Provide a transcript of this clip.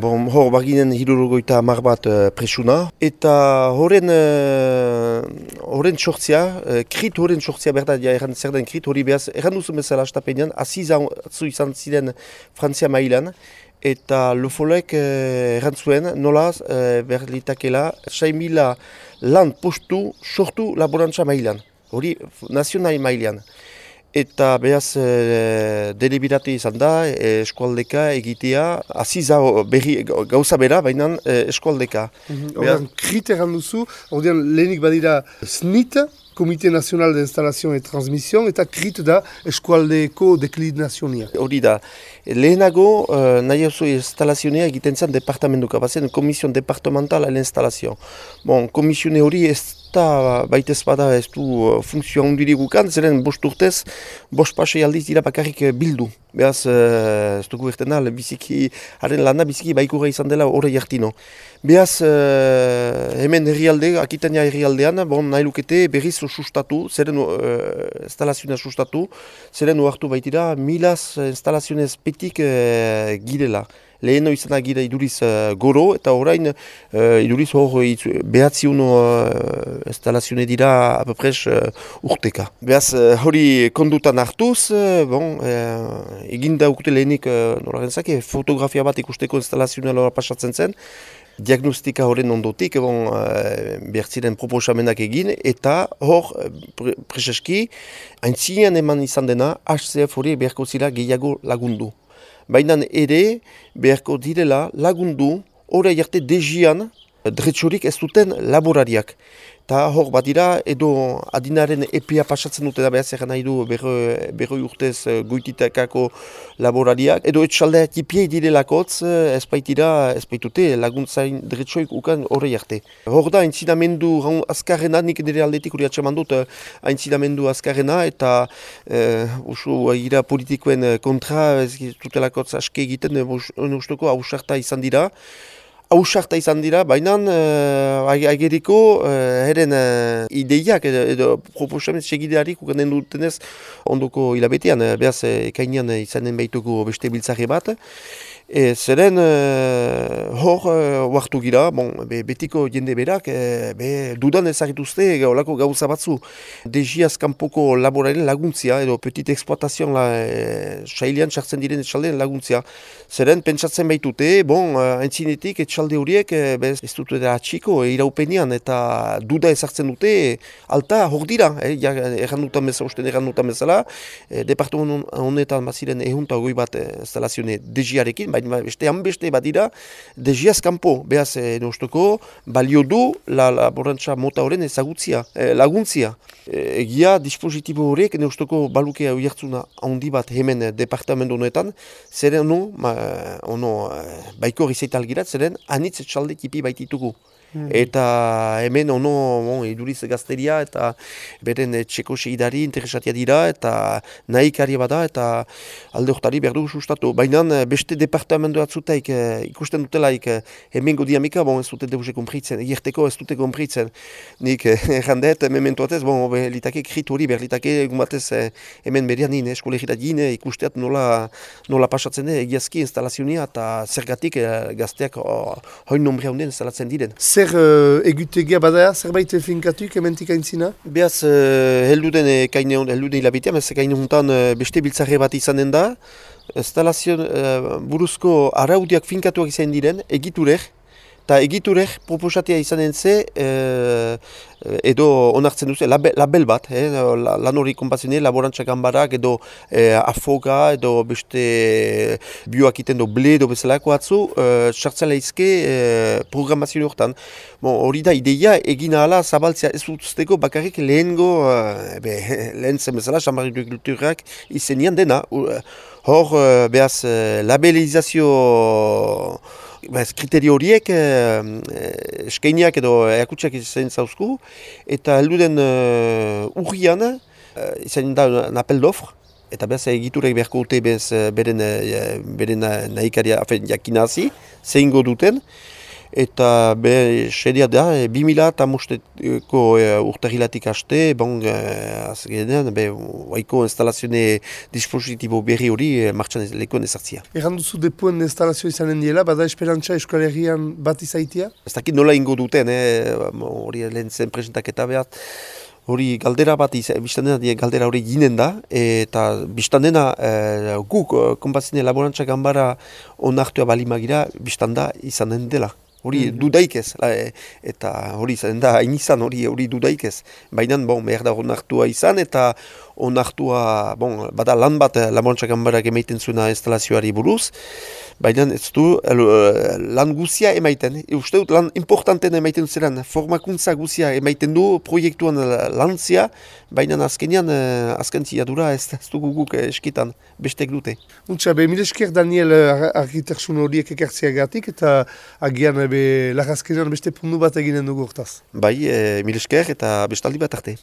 Bon, hor, baginen hirurogoita mar bat uh, presuna. Eta horren uh, horren sortzia, uh, krit horren sortzia berda, ja, erran zer den krit hori behaz, erran duzu bezala astapenean, azizan izan ziren Frantzia mailan, eta Lufolek uh, erran zuen, nolaz, uh, berlitakela, 6.000 lan postu sortu laborantza mailan. Hori, nazionai mailan eta behaz e, delibirate izan da e, eskualdeka egitea, aziza berri gauza bera, baina e, eskualdeka. Mm -hmm. Kriteran duzu, ordean lehenik badira SNIT, Komite Nazional de Instalazion et Transmission, eta krit da eskualdeko deklinazionia. Hori da, lehenago uh, nahi oso instalazionea egiten zen departamentuka, bazen komision departamental ala instalazio. Bon, komisione hori ez eta baitez bada ez du uh, funtzio handirik gukan, zeren bost urtez, bost pasei aldiz dira bakarrik uh, bildu. Beaz, uh, ez dugu erten al, biziki, haren lana biziki baikura izan dela horre jartino. Beaz, hemen herrialde, akitania herrialdean, bon, nahi lukete berriz sustatu, zeren instalazioa sustatu, zeren uartu baitira, milaz instalazioa petik girela leheno izan agira iduriz uh, goro, eta orain uh, iduriz hor behatzi uno uh, instalazione dira apapres uh, urteka. Beaz hori kondutan hartuz, uh, bon, uh, egin daukute lehenik uh, fotografia bat ikusteko instalazioa pasatzen zen, diagnostika horren ondotik, bon, uh, behartziren proposamenak egin, eta hor, pre prezeski, haintzinean eman izan dena, HCF hori beharko zira gehiago lagundu baina ere beharko direla lagundu horre jarte dejian dretsurik ez duten laborariak. Ta hor bat dira, edo adinaren epea pasatzen dute da behaz egan nahi du berroi urtez uh, goititakako laborariak. Edo etxaldea tipiei direlakotz, uh, ez baitira, ez baitute laguntzain dretsoik ukan horre jarte. Hor da, haintzidamendu azkarrena, nik nire aldetik hori atxeman dut, haintzidamendu azkarrena, eta uh, usu ira politikoen kontra, ez dutelakotz aske egiten, usteko hausarta izan dira hausarta izan dira, baina uh, ageriko uh, heren uh, ideiak edo, edo proposamen segidearik ukanen dutenez ondoko hilabetean, uh, behaz ekainean izanen behituko beste biltzare bat. E, zeren uh, hor uh, gira, bon, be, betiko jende berak, e, be, dudan ezagituzte gaulako gauza batzu. Degiaz kanpoko laboraren laguntzia, edo petit eksploatazioan la, e, sailean txartzen diren etxaldean laguntzia. Zeren pentsatzen baitute, bon, entzinetik etxalde horiek e, ez dut da atxiko, e, iraupenean, eta duda ezartzen dute, alta hor dira, e, ja, erran dutan bezala, usten erran bezala, e, honetan baziren ehunta goi bat instalazione degiarekin, baina beste hanbeste badira, deziaz kanpo, behaz e, balio du la laborantza mota horren ezagutzia, e, laguntzia. E, egia dispositibo horrek, neustoko balukea uiertzuna handi bat hemen departamentu honetan, zeren ono, ma, ono, baiko rizeital girat, zeren anitz txalde tipi baititugu. Hmm. Eta hemen ono bon, eduriz gazteria eta beren txeko segidari interesatia dira eta nahi kari bada eta alde hortari behar dugu sustatu. Baina beste departamentu atzutaik eh, ikusten dutelaik eh, hemen godiamika, bon, ez dute debuze kompritzen, egerteko ez dute kompritzen. Nik errandet, memento atez, bon, litake kritu hori, behar litake batez hemen berian nien, eskole egitat gine, ikusteat nola, nola pasatzen den egiazki instalazionia eta zergatik gazteak oh, hoin nombre handen instalatzen diren zer uh, egutegia bada, zerbait finkatuk ementik aintzina? Beaz, uh, helduden kaine helduden hilabitea, ez kaine hontan uh, beste biltzarre bat izanen da. Instalazion uh, buruzko araudiak finkatuak izan diren, egiturek, eta egiturek proposatia izanen ze, Eh, edo onartzen duzu, label, label bat, eh, lan hori konpazioen, laborantza gambarak, edo eh, afoga, edo beste bioak iten do ble, edo bezalako atzu, eh, sartzen lehizke eh, programazio horretan. Bon, hori da ideia, egin ahala zabaltzea ez utuzteko bakarrik lehengo, eh, be, lehen zen bezala, xamari kulturak izenian dena. Hor, eh, behaz, eh, Bez, kriterio horiek eh, eh, eskainiak edo eakutsak izan zauzku, eta heldu den uh, urrian uh, izan da napel dofr, eta behaz egiturek beharko dute bez, beren, beren nahikaria jakinazi, zein duten, eta be, sedia da, e, 2000 eta mosteko e, urtahilatik haste, bon, e, azkenean, be, waiko instalazione dispositibo berri hori e, martxan leko nezartzia. Egan duzu depuen instalazio izanen diela, bada esperantza Euskal Herrian bat izaitia? Ez dakit nola ingo duten, hori eh, lehen zen presentaketa behar, hori galdera bat, biztan dena galdera hori ginen da, eta biztan dena e, guk, konpatzine laborantza gambara onartua balimagira, biztan da izan den dela. Hori mm. dudaik ez, e, eta hori izan da, hain izan hori hori dudaik ez. Baina, bon, behar da onartua izan, eta onartua, bon, bada lan bat eh, lamontxak gambarak emaiten zuena instalazioari buruz, baina ez du eh, lan guzia emaiten. E, uste dut lan importanten emaiten zelan, formakuntza guzia emaiten du proiektuan lantzia, baina azkenian, azken ziadura ez, ez dugu guk eskitan bestek dute. Untsa, be, esker Daniel argitarsun horiek ekartziagatik, eta agian be lagazkenean beste pundu bat eginen dugu hortaz. Bai, e, mil esker eta bestaldi bat arte.